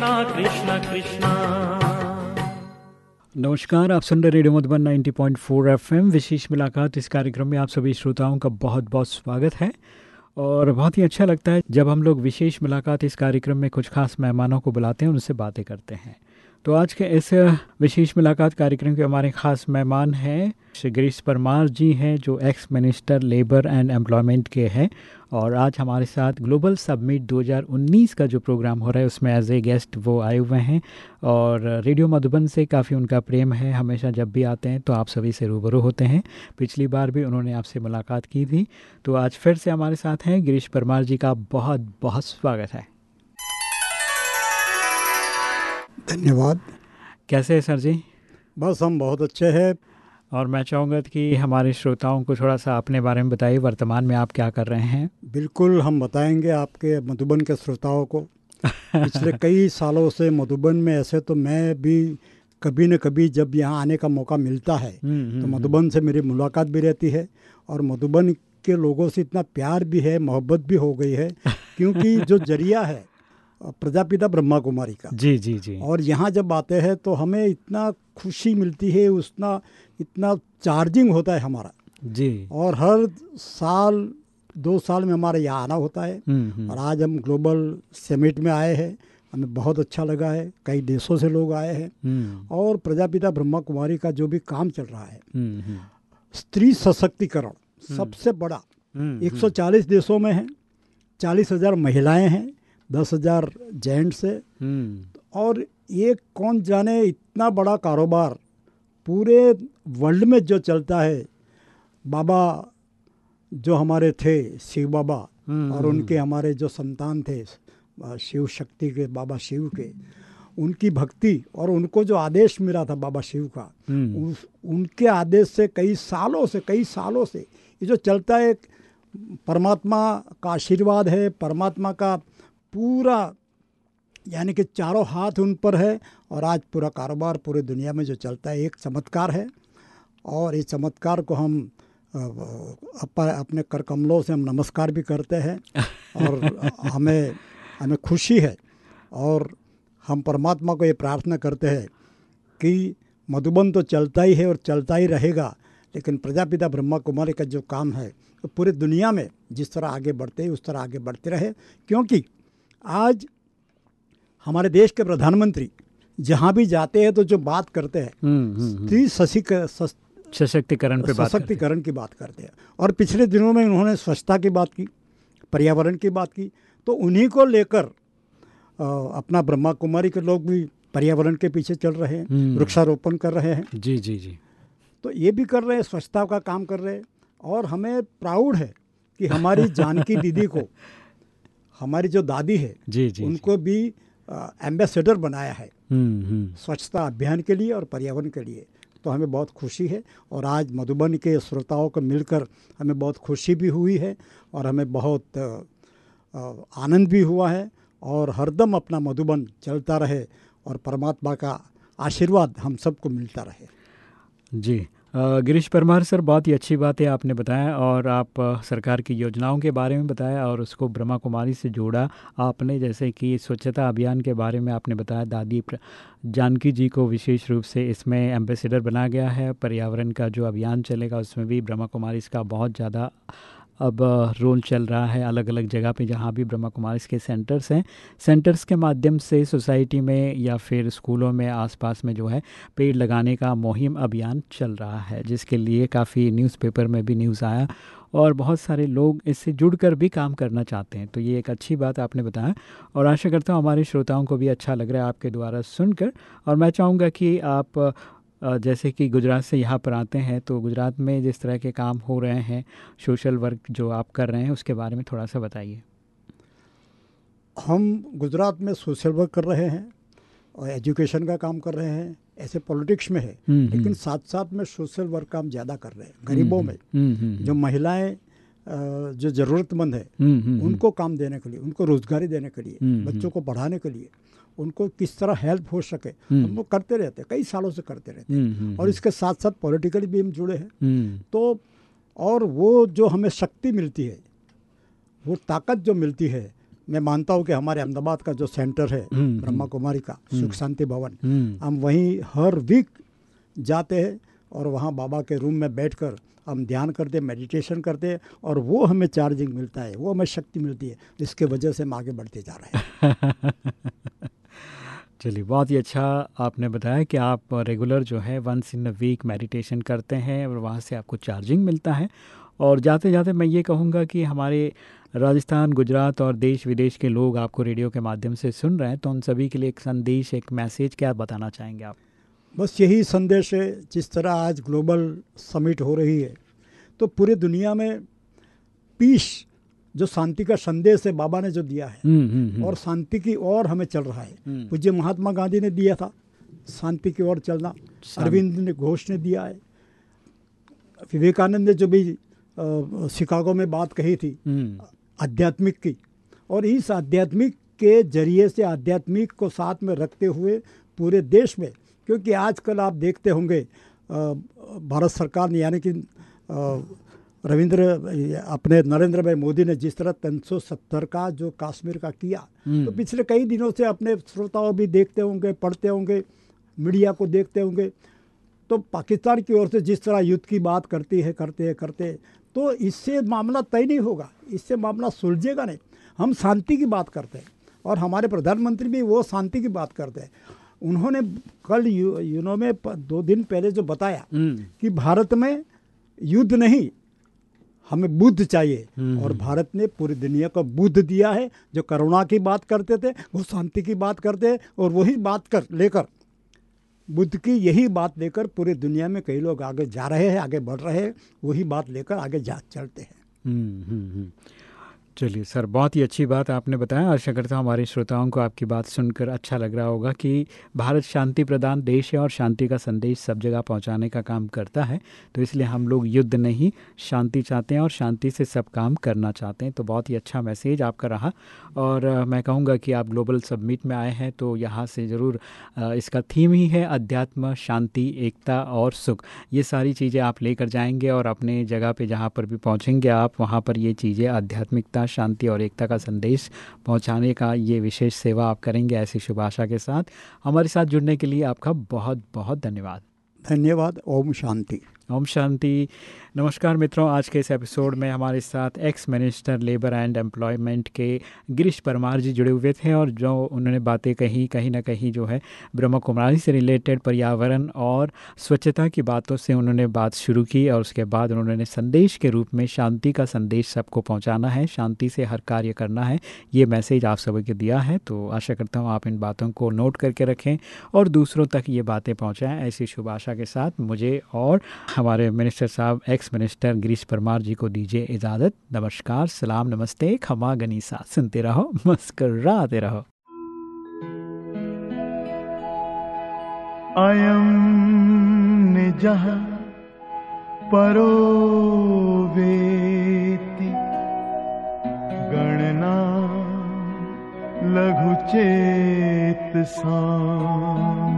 कृष्णा नमस्कार, आप सुन रहे रेडियो मधुबन 90.4 एफएम। विशेष मुलाकात इस कार्यक्रम में आप सभी श्रोताओं का बहुत बहुत स्वागत है। और बहुत ही अच्छा लगता है जब हम लोग विशेष मुलाकात इस कार्यक्रम में कुछ खास मेहमानों को बुलाते हैं उनसे बातें करते हैं। तो आज के इस विशेष मुलाकात कार्यक्रम के हमारे खास मेहमान हैं, श्री गिरीश परमार जी हैं, जो ex minister labour and employment के हैं। और आज हमारे साथ ग्लोबल सबमिट 2019 का जो प्रोग्राम हो रहा है, उसमें एज ए गेस्ट वो आए हुए हैं। और रेडियो मधुबन से काफ़ी उनका प्रेम है, हमेशा जब भी आते हैं तो आप सभी से रूबरू होते हैं। पिछली बार भी उन्होंने आपसे मुलाकात की थी। तो आज फिर से हमारे साथ हैं, गिरीश परमार जी का बहुत बहुत स्वागत है। धन्यवाद। कैसे है सर जी? बस हम बहुत अच्छे हैं। और मैं चाहूँगा कि हमारे श्रोताओं को थोड़ा सा अपने बारे में बताइए वर्तमान में आप क्या कर रहे हैं? बिल्कुल हम बताएँगे आपके मधुबन के श्रोताओं को। पिछले कई सालों से मधुबन में ऐसे तो मैं भी कभी न कभी जब यहाँ आने का मौका मिलता है तो मधुबन से मेरी मुलाकात भी रहती है और मधुबन के लोगों से इतना प्यार भी है मोहब्बत भी हो गई है क्योंकि जो ज़रिया है प्रजापिता ब्रह्मा कुमारी का। जी जी जी। और यहाँ जब आते हैं तो हमें इतना खुशी मिलती है उतना इतना चार्जिंग होता है हमारा। जी। और हर साल दो साल में हमारा यहाँ आना होता है। हम्म, हम्म, और आज हम ग्लोबल समिट में आए हैं। हमें बहुत अच्छा लगा है। कई देशों से लोग आए हैं। हम्म, और प्रजापिता ब्रह्मा कुमारी का जो भी काम चल रहा है स्त्री सशक्तिकरण सबसे बड़ा। हम्म, 140 देशों में है। चालीस हज़ार महिलाएँ हैं। दस हज़ार जेंट्स है। हम्म, और ये कौन जाने इतना बड़ा कारोबार पूरे वर्ल्ड में जो चलता है बाबा जो हमारे थे शिव बाबा हम्म, और उनके हमारे जो संतान थे शिव शक्ति के बाबा शिव के उनकी भक्ति और उनको जो आदेश मिला था बाबा शिव का हम्म, उस उनके आदेश से कई सालों से कई सालों से ये जो चलता है परमात्मा का आशीर्वाद है परमात्मा का पूरा यानी कि चारों हाथ उन पर है और आज पूरा कारोबार पूरे दुनिया में जो चलता है एक चमत्कार है। और इस चमत्कार को हम अप, अपने कर कमलों से हम नमस्कार भी करते हैं और हमें हमें खुशी है। और हम परमात्मा को ये प्रार्थना करते हैं कि मधुबन तो चलता ही है और चलता ही रहेगा लेकिन प्रजापिता ब्रह्मा कुमारी का जो काम है वो पूरे दुनिया में जिस तरह आगे बढ़ते हैं उस तरह आगे बढ़ते रहे। क्योंकि आज हमारे देश के प्रधानमंत्री जहाँ भी जाते हैं तो जो बात करते हैं हम्म, हम्म, हम्म, स्त्री सशिक सशक्तिकरण पे बात सशक्तिकरण की बात करते हैं। और पिछले दिनों में उन्होंने स्वच्छता की बात की पर्यावरण की बात की तो उन्हीं को लेकर अपना ब्रह्मा कुमारी के लोग भी पर्यावरण के पीछे चल रहे हैं हम्म। वृक्षारोपण कर रहे हैं। जी जी जी। तो ये भी कर रहे हैं स्वच्छता का काम कर रहे हैं। और हमें प्राउड है कि हमारी जानकी दीदी को हमारी जो दादी है जी जी उनको जी। भी एम्बेसडर बनाया है। हम्म, हम्म, स्वच्छता अभियान के लिए और पर्यावरण के लिए। तो हमें बहुत खुशी है और आज मधुबन के श्रोताओं को मिलकर हमें बहुत खुशी भी हुई है और हमें बहुत आनंद भी हुआ है और हरदम अपना मधुबन चलता रहे और परमात्मा का आशीर्वाद हम सबको मिलता रहे। जी। गिरीश परमार सर, बहुत ही अच्छी बात है आपने बताया और आप सरकार की योजनाओं के बारे में बताया और उसको ब्रह्मा कुमारी से जोड़ा। आपने जैसे कि स्वच्छता अभियान के बारे में आपने बताया, दादी जानकी जी को विशेष रूप से इसमें एम्बेसडर बनाया गया है। पर्यावरण का जो अभियान चलेगा, उसमें भी ब्रह्मा कुमारी इसका बहुत ज़्यादा अब रोल चल रहा है अलग अलग जगह पे जहाँ भी ब्रह्मा कुमारी के सेंटर्स हैं। सेंटर्स के माध्यम से सोसाइटी में या फिर स्कूलों में आसपास में जो है पेड़ लगाने का मुहिम अभियान चल रहा है, जिसके लिए काफ़ी न्यूज़पेपर में भी न्यूज़ आया और बहुत सारे लोग इससे जुड़कर भी काम करना चाहते हैं। तो ये एक अच्छी बात आपने बताया और आशा करता हूँ हमारे श्रोताओं को भी अच्छा लग रहा है आपके द्वारा सुनकर और मैं चाहूँगा कि आप जैसे कि गुजरात से यहाँ पर आते हैं तो गुजरात में जिस तरह के काम हो रहे हैं सोशल वर्क जो आप कर रहे हैं उसके बारे में थोड़ा सा बताइए हम गुजरात में सोशल वर्क कर रहे हैं और एजुकेशन का काम कर रहे हैं ऐसे पॉलिटिक्स में है हम्म, हम्म। लेकिन साथ साथ में सोशल वर्क काम ज़्यादा कर रहे हैं गरीबों में हम्म, हम्म, जो महिलाएँ जो ज़रूरतमंद है हम्म, हम्म, उनको काम देने के लिए उनको रोजगारी देने के लिए हम्म, बच्चों को पढ़ाने के लिए उनको किस तरह हेल्प हो सके हम्म। हम लोग करते रहते हैं कई सालों से करते रहते हैं। हम्म, हम्म, और इसके साथ साथ पॉलिटिकली भी हम जुड़े हैं। हम्म, तो और वो जो हमें शक्ति मिलती है वो ताकत जो मिलती है मैं मानता हूँ कि हमारे अहमदाबाद का जो सेंटर है हम्म, ब्रह्मा कुमारी का सुख शांति भवन हम्म, हम वहीं हर वीक जाते हैं और वहाँ बाबा के रूम में बैठकर हम ध्यान करते मेडिटेशन करते और वो हमें चार्जिंग मिलता है, वो हमें शक्ति मिलती है, जिसके वजह से हम आगे बढ़ते जा रहे हैं। चलिए, बहुत ही अच्छा आपने बताया कि आप रेगुलर जो है once in a week meditation करते हैं और वहाँ से आपको चार्जिंग मिलता है। और जाते जाते मैं ये कहूँगा कि हमारे राजस्थान, गुजरात और देश विदेश के लोग आपको रेडियो के माध्यम से सुन रहे हैं तो उन सभी के लिए एक संदेश, एक मैसेज क्या बताना चाहेंगे आप? बस यही संदेश है जिस तरह आज ग्लोबल समिट हो रही है। तो पूरे दुनिया में पीस जो शांति का संदेश है बाबा ने जो दिया है हम्म, हम्म, हम्म, और शांति की ओर हमें चल रहा है। पूज्य महात्मा गांधी ने दिया था शांति की ओर चलना। अरविंद ने घोष ने दिया है। विवेकानंद ने जो भी शिकागो में बात कही थी आध्यात्मिक की और इस आध्यात्मिक के ज़रिए से आध्यात्मिक को साथ में रखते हुए पूरे देश में क्योंकि आजकल आप देखते होंगे भारत सरकार ने यानी कि रविंद्र अपने नरेंद्र भाई मोदी ने जिस तरह तीन सौ सत्तर का जो कश्मीर का किया हम्म। तो पिछले कई दिनों से अपने श्रोताओं भी देखते होंगे पढ़ते होंगे मीडिया को देखते होंगे। तो पाकिस्तान की ओर से जिस तरह युद्ध की बात करती है करते हैं करते है, तो इससे मामला तय नहीं होगा इससे मामला सुलझेगा नहीं। हम शांति की बात करते हैं और हमारे प्रधानमंत्री भी वो शांति की बात करते हैं। उन्होंने कल यू यूनो में दो दिन पहले जो बताया हम्म, कि भारत में युद्ध नहीं हमें बुद्ध चाहिए हम्म। और भारत ने पूरी दुनिया को बुद्ध दिया है जो करुणा की बात करते थे वो शांति की बात करते हैं और वही बात कर लेकर बुद्ध की यही बात लेकर पूरी दुनिया में कई लोग आगे जा रहे हैं आगे बढ़ रहे हैं वही बात लेकर आगे जा चलते हैं हम्म, हम्म, हम्म। चलिए, सर, बहुत ही अच्छी बात आपने बताया। आशा करता हूँ हमारे श्रोताओं को आपकी बात सुनकर अच्छा लग रहा होगा कि भारत शांति प्रदान देश है और शांति का संदेश सब जगह पहुँचाने का काम करता है। तो इसलिए हम लोग युद्ध नहीं, शांति चाहते हैं और शांति से सब काम करना चाहते हैं। तो बहुत ही अच्छा मैसेज आपका रहा और मैं कहूँगा कि आप ग्लोबल सबमिट में आए हैं तो यहाँ से ज़रूर इसका थीम ही है अध्यात्म, शांति, एकता और सुख। ये सारी चीज़ें आप लेकर जाएँगे और अपने जगह पर जहाँ पर भी पहुँचेंगे आप, वहाँ पर ये चीज़ें आध्यात्मिकता शांति और एकता का संदेश पहुँचाने का ये विशेष सेवा आप करेंगे ऐसी शुभ आशा के साथ। हमारे साथ जुड़ने के लिए आपका बहुत बहुत धन्यवाद। धन्यवाद। ओम शांति। ओम शांति। नमस्कार मित्रों, आज के इस एपिसोड में हमारे साथ ex minister labour and employment के गिरीश परमार जी जुड़े हुए थे और जो उन्होंने बातें कही, कहीं ना कहीं जो है ब्रह्म कुमारी से रिलेटेड पर्यावरण और स्वच्छता की बातों से उन्होंने बात शुरू की और उसके बाद उन्होंने संदेश के रूप में शांति का संदेश सबको पहुँचाना है, शांति से हर कार्य करना है, ये मैसेज आप सभी को दिया है। तो आशा करता हूँ आप इन बातों को नोट करके रखें और दूसरों तक ये बातें पहुँचाएँ। ऐसी शुभ आशा के साथ मुझे और हमारे मिनिस्टर साहब एक्स मिनिस्टर गिरीश परमार जी को दीजिए इजाज़त। नमस्कार, सलाम, नमस्ते, खमा गनीसा। सुनते रहो, मुस्कराते रहो। निजः परो वेति गणना लघुचेतसाम् उदारचरितानां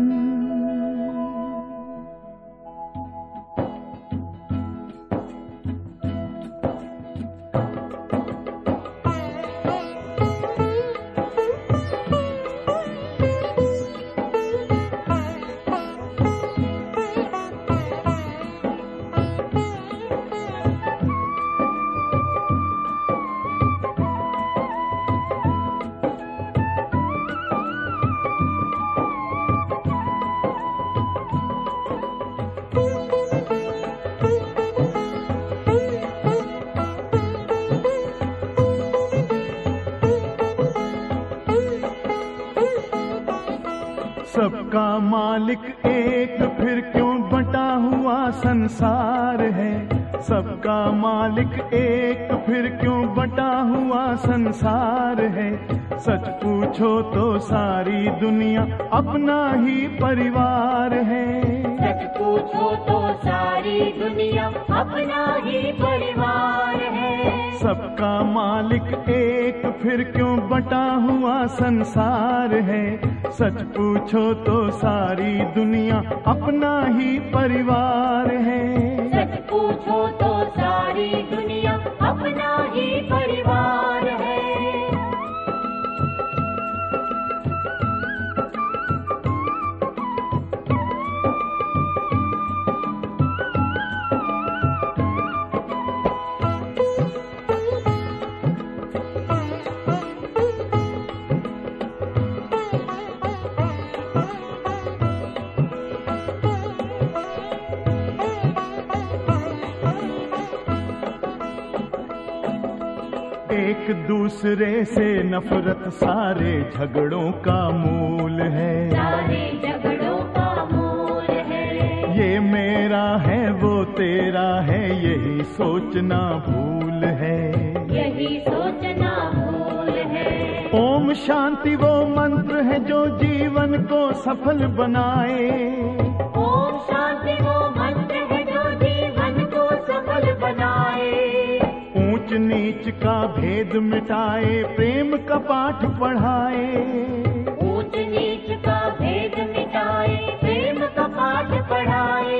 सबका मालिक एक, फिर क्यों बटा हुआ संसार है? सबका मालिक एक, फिर क्यों बटा हुआ संसार है? सच पूछो तो सारी दुनिया अपना ही परिवार है। सच पूछो तो सारी दुनिया अपना ही परिवार है। सबका मालिक एक, फिर क्यों बटा हुआ संसार है? सच पूछो तो सारी दुनिया अपना ही परिवार है। सच पूछो तो दूसरे से नफरत सारे झगड़ों का मूल है। सारे झगड़ों का मूल है। ये मेरा है वो तेरा है यही सोचना भूल है। यही सोचना भूल है। ओम शांति वो मंत्र है जो जीवन को सफल बनाए। नीच का भेद मिटाए प्रेम का पाठ पढ़ाए। ऊंच नीच का भेद मिटाए प्रेम का पाठ पढ़ाए।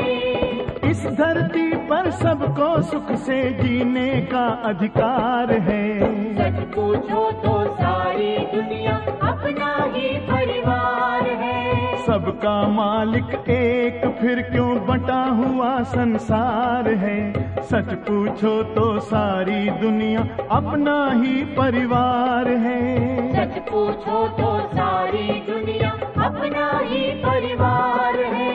इस धरती पर सबको सुख से जीने का अधिकार है। सच पूछो तो सारी दुनिया अपना ही परिवार है सबका मालिक एक, फिर क्यों बटा हुआ संसार है? सच पूछो तो सारी दुनिया अपना ही परिवार है। सच पूछो तो सारी दुनिया अपना ही परिवार है।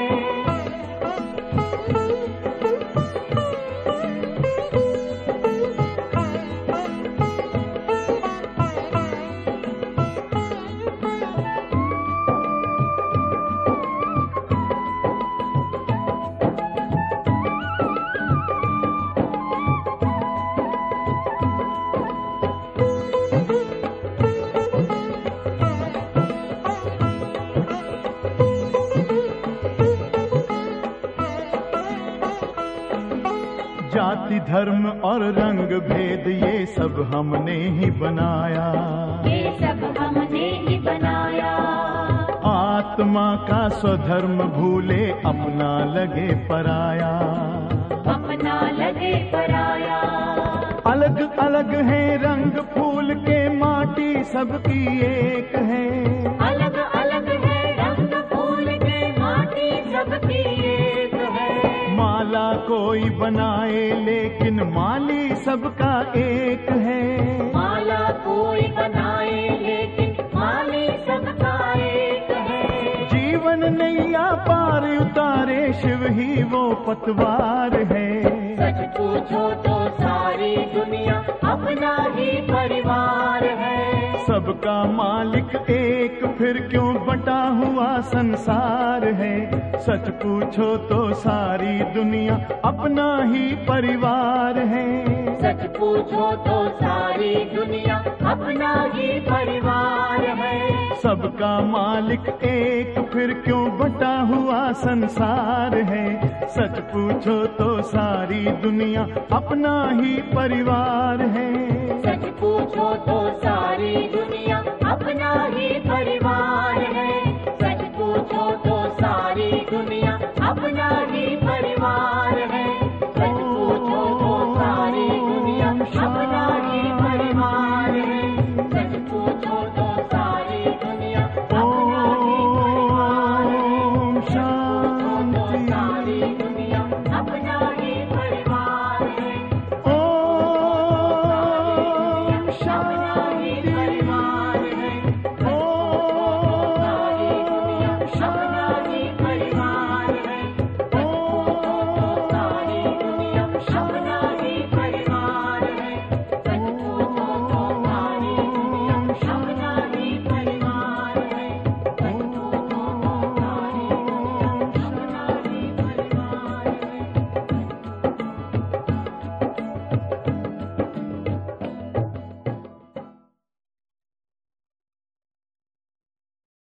जाति धर्म और रंग भेद ये सब हमने ही बनाया। ये सब हमने ही बनाया। आत्मा का स्वधर्म भूले अपना लगे पराया। अपना लगे पराया। अलग अलग है रंग फूल के माटी सबकी एक है। अलग अलग है रंग फूल के माटी सबकी है माला कोई बनाए लेकिन माली सबका एक है। माला कोई बनाए लेकिन माली सबका एक है। जीवन नैया पार उतारे शिव ही वो पतवार है। सच पूछो तो सारी दुनिया अपना ही परिवार है। सबका मालिक एक फिर क्यों बटा हुआ संसार है? सच पूछो तो सारी दुनिया अपना ही परिवार है। सच पूछो तो सारी दुनिया अपना ही परिवार है। सबका मालिक एक फिर क्यों बटा हुआ संसार है? सच पूछो तो सारी दुनिया अपना ही परिवार है। पूछो तो सारी दुनिया अपना ही परिवार परिवार है ओम अपना ही शांति